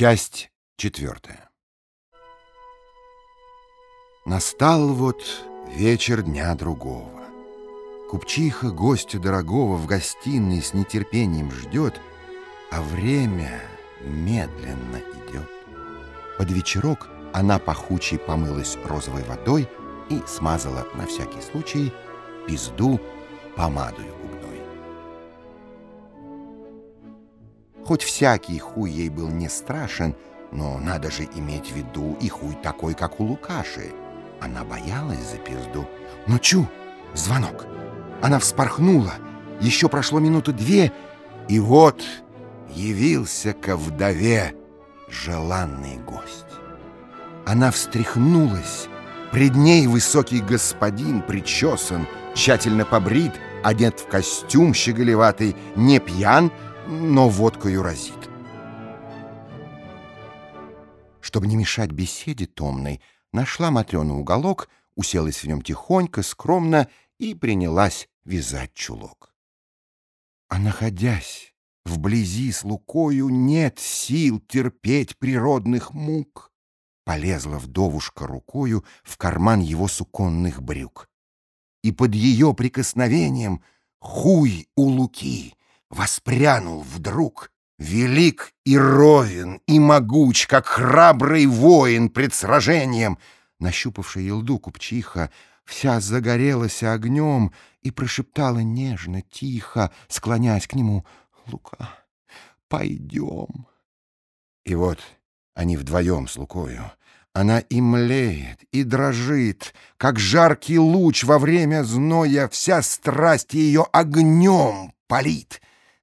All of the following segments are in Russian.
Часть четвертая. Настал вот вечер дня другого. Купчиха гостя дорогого в гостиной с нетерпением ждет, а время медленно идет. Под вечерок она пахучей помылась розовой водой и смазала на всякий случай пизду помадою губной. Хоть всякий хуй ей был не страшен, но надо же иметь в виду и хуй такой, как у Лукаши. Она боялась за пизду. Ну чу, звонок. Она вспорхнула. Еще прошло минуты две, и вот явился ко вдове желанный гость. Она встряхнулась. Пред ней высокий господин причесан, тщательно побрит, одет в костюм щеголеватый, не пьян, но водкою разит. Чтобы не мешать беседе томной, нашла Матрена уголок, уселась в нем тихонько, скромно и принялась вязать чулок. А находясь вблизи с Лукою, нет сил терпеть природных мук. Полезла вдовушка рукою в карман его суконных брюк. И под ее прикосновением хуй у Луки воспрянул вдруг, велик и ровен, и могуч, как храбрый воин пред сражением. Нащупавшая елду купчиха вся загорелась огнем и прошептала нежно, тихо, склоняясь к нему, «Лука, пойдем». И вот они вдвоем с Лукою. Она и млеет, и дрожит, как жаркий луч во время зноя, вся страсть ее огнем палит.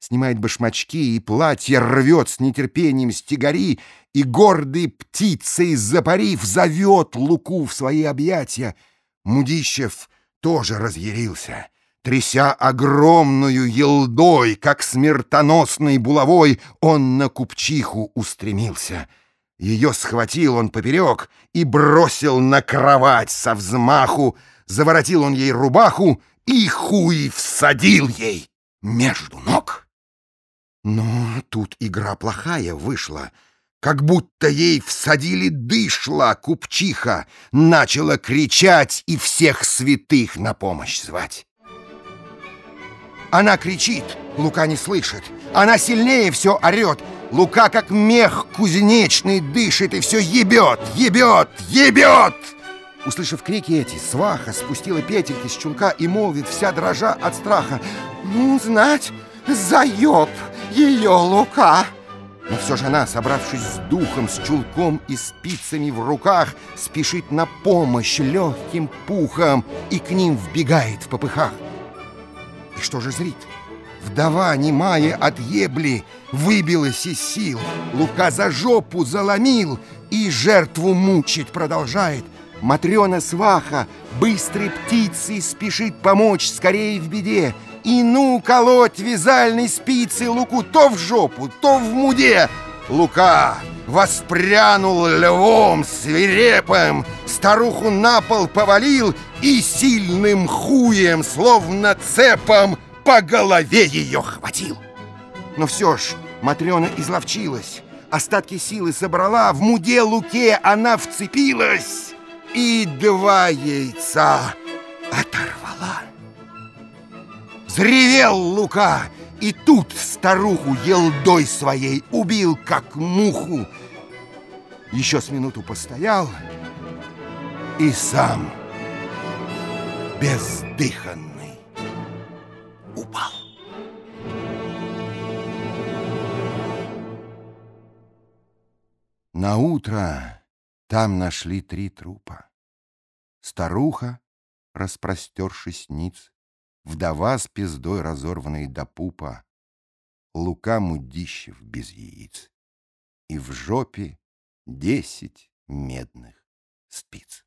Снимает башмачки и платье рвет с нетерпением стигари, и гордой птицей запарив зовет Луку в свои объятия. Мудищев тоже разъярился. Тряся огромную елдой, как смертоносной булавой, он на купчиху устремился. Ее схватил он поперек и бросил на кровать со взмаху, заворотил он ей рубаху и хуй всадил ей между ног. Но тут игра плохая вышла — как будто ей всадили дышла купчиха, начала кричать и всех святых на помощь звать. Она кричит, Лука не слышит. Она сильнее все орет. Лука, как мех кузнечный, дышит и все ебет, ебет, ебет. Услышав крики эти, сваха спустила петельки с чулка и молвит, вся дрожа от страха. «Ну, знать, заеб ее Лука!» Но все же она, собравшись с духом, с чулком и спицами в руках, спешит на помощь легким пухом и к ним вбегает в попыхах. И что же зрит? Вдова, немая от ебли, выбилась из сил. Лука за жопу заломил и жертву мучить продолжает. Матрена сваха быстрой птицей спешит помочь скорее в беде. И ну колоть вязальной спицы Луку то в жопу, то в муде. Лука воспрянул львом свирепым, Старуху на пол повалил И сильным хуем, словно цепом, По голове ее хватил. Но все ж Матрена изловчилась, Остатки силы собрала, В муде Луке она вцепилась И два яйца оторвала. Взревел Лука, и тут старуху елдой своей убил, как муху. Еще с минуту постоял и сам бездыханный упал. На утро там нашли три трупа. Старуха, распростершись ниц, вдова с пиздой разорванной до пупа, Лука Мудищев без яиц, и в жопе десять медных спиц.